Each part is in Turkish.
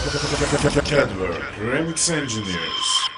Cadver Remix Engineers.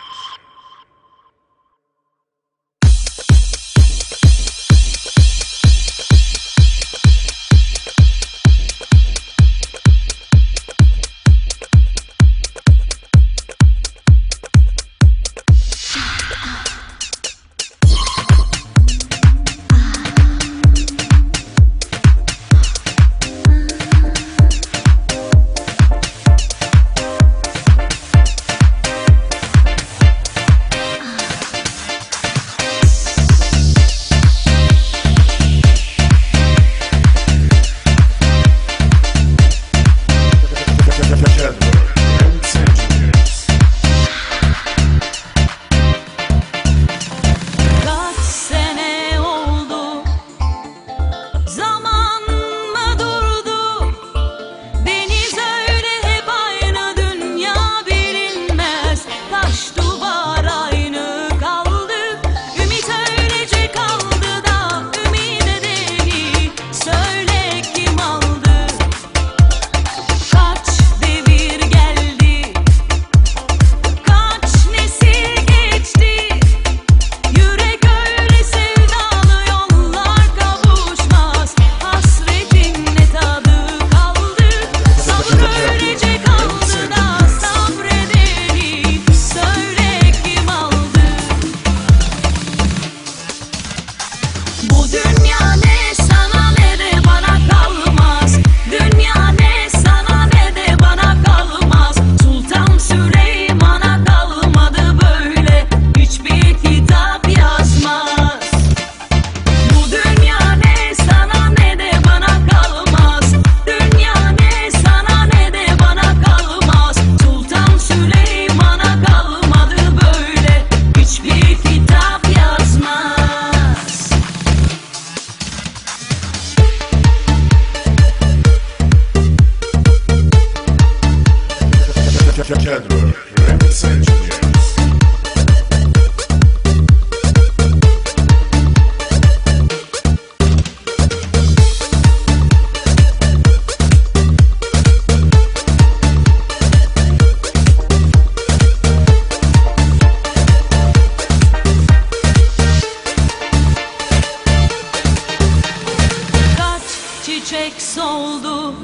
oldu?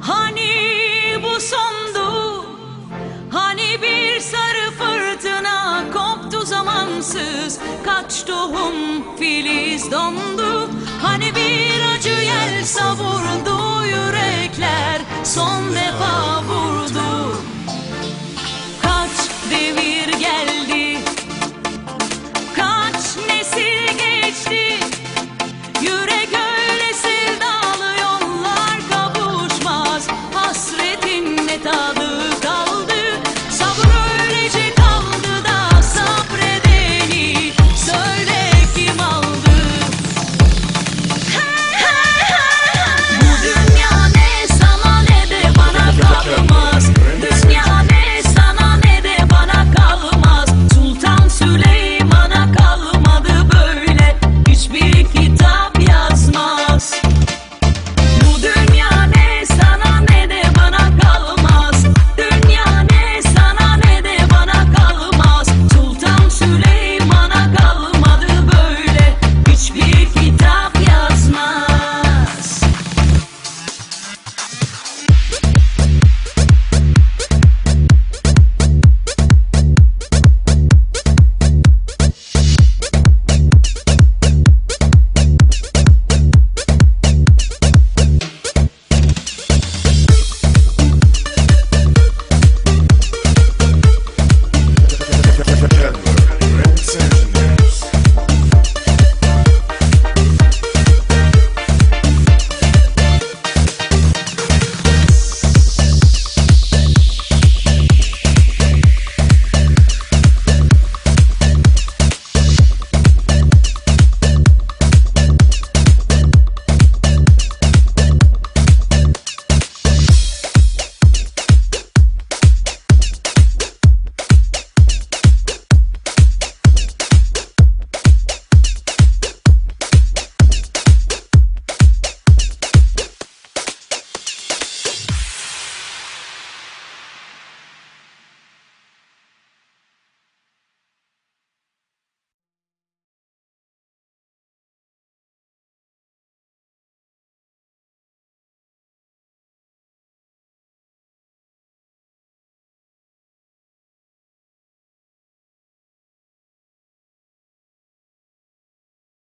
Hani bu sondu? Hani bir sarı fırtına koptu zamansız? Kaç tohum filiz dondu? Hani bir acı yel savurdu yürekler? Son defa vurdu.